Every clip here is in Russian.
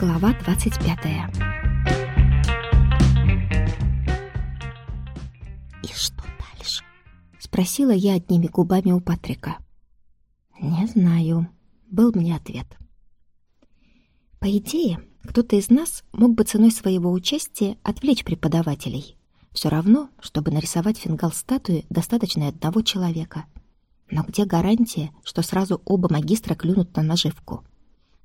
Двадцать пятое. «И что дальше?» — спросила я одними губами у Патрика. «Не знаю», — был мне ответ. По идее, кто-то из нас мог бы ценой своего участия отвлечь преподавателей. Все равно, чтобы нарисовать фингал статуи, достаточно одного человека. Но где гарантия, что сразу оба магистра клюнут на наживку?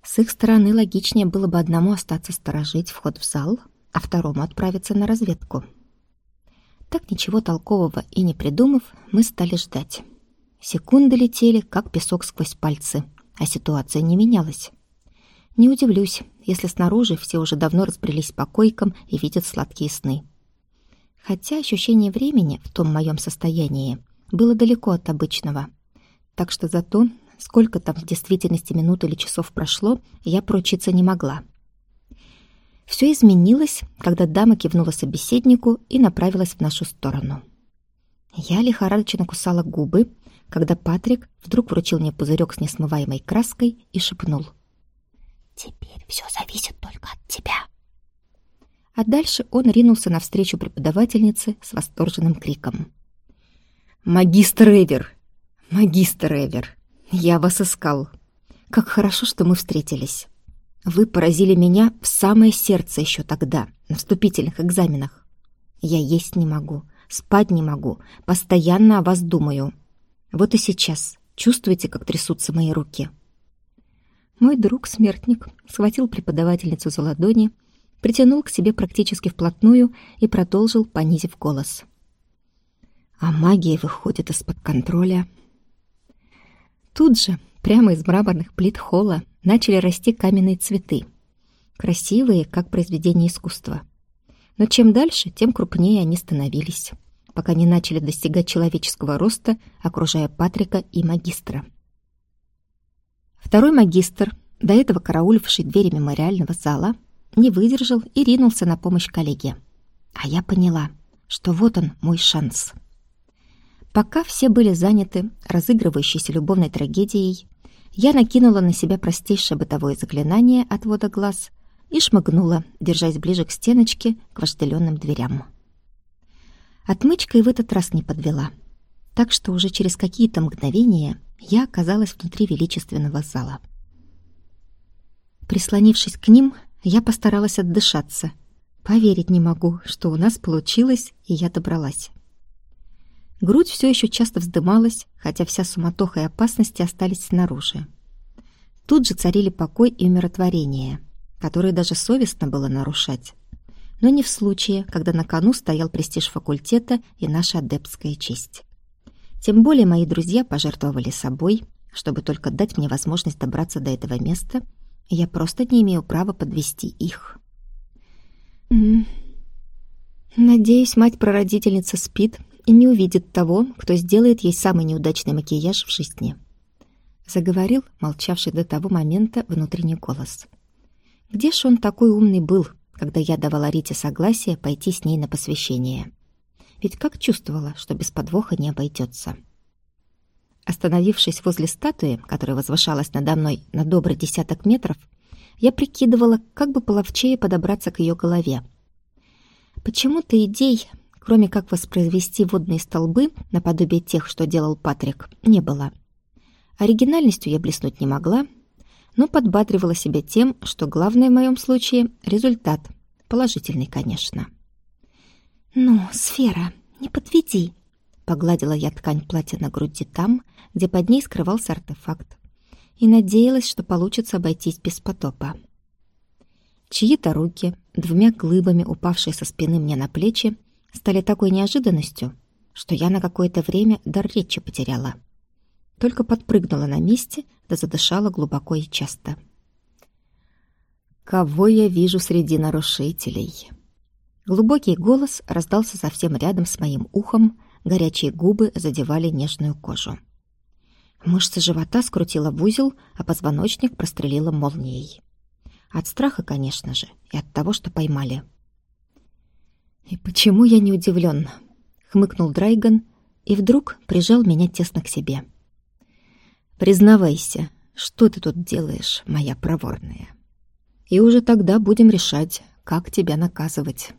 С их стороны логичнее было бы одному остаться сторожить вход в зал, а второму отправиться на разведку. Так ничего толкового и не придумав, мы стали ждать. Секунды летели, как песок сквозь пальцы, а ситуация не менялась. Не удивлюсь, если снаружи все уже давно разбрелись по койкам и видят сладкие сны. Хотя ощущение времени в том моем состоянии было далеко от обычного. Так что зато Сколько там в действительности минут или часов прошло, я поручиться не могла. Все изменилось, когда дама кивнула собеседнику и направилась в нашу сторону. Я лихорадочно кусала губы, когда Патрик вдруг вручил мне пузырек с несмываемой краской и шепнул. «Теперь все зависит только от тебя». А дальше он ринулся навстречу преподавательнице с восторженным криком. «Магистр Эвер! Магистр Эвер! «Я вас искал. Как хорошо, что мы встретились. Вы поразили меня в самое сердце еще тогда, на вступительных экзаменах. Я есть не могу, спать не могу, постоянно о вас думаю. Вот и сейчас чувствуете, как трясутся мои руки?» Мой друг-смертник схватил преподавательницу за ладони, притянул к себе практически вплотную и продолжил, понизив голос. «А магия выходит из-под контроля, Тут же, прямо из мраморных плит холла, начали расти каменные цветы. Красивые, как произведение искусства. Но чем дальше, тем крупнее они становились, пока не начали достигать человеческого роста, окружая Патрика и магистра. Второй магистр, до этого карауливший двери мемориального зала, не выдержал и ринулся на помощь коллеге. А я поняла, что вот он мой шанс. Пока все были заняты разыгрывающейся любовной трагедией, я накинула на себя простейшее бытовое заклинание отвода глаз и шмыгнула, держась ближе к стеночке, к вожделенным дверям. Отмычка и в этот раз не подвела, так что уже через какие-то мгновения я оказалась внутри величественного зала. Прислонившись к ним, я постаралась отдышаться. Поверить не могу, что у нас получилось, и я добралась. Грудь все еще часто вздымалась, хотя вся суматоха и опасности остались снаружи. Тут же царили покой и умиротворение, которые даже совестно было нарушать. Но не в случае, когда на кону стоял престиж факультета и наша адептская честь. Тем более мои друзья пожертвовали собой, чтобы только дать мне возможность добраться до этого места, и я просто не имею права подвести их. Надеюсь, мать-прародительница спит и не увидит того, кто сделает ей самый неудачный макияж в жизни. Заговорил молчавший до того момента внутренний голос. Где ж он такой умный был, когда я давала Рите согласие пойти с ней на посвящение? Ведь как чувствовала, что без подвоха не обойдется. Остановившись возле статуи, которая возвышалась надо мной на добрый десяток метров, я прикидывала, как бы половчее подобраться к ее голове. Почему-то идей кроме как воспроизвести водные столбы наподобие тех, что делал Патрик, не было. Оригинальностью я блеснуть не могла, но подбадривала себя тем, что главное в моем случае — результат. Положительный, конечно. «Ну, сфера, не подведи!» Погладила я ткань платья на груди там, где под ней скрывался артефакт, и надеялась, что получится обойтись без потопа. Чьи-то руки, двумя глыбами упавшие со спины мне на плечи, стали такой неожиданностью, что я на какое-то время дар речи потеряла. Только подпрыгнула на месте, да задышала глубоко и часто. «Кого я вижу среди нарушителей?» Глубокий голос раздался совсем рядом с моим ухом, горячие губы задевали нежную кожу. Мышцы живота скрутила в узел, а позвоночник прострелила молнией. От страха, конечно же, и от того, что поймали. «И почему я не удивлен?» — хмыкнул Драйган и вдруг прижал меня тесно к себе. «Признавайся, что ты тут делаешь, моя проворная?» И уже тогда будем решать, как тебя наказывать.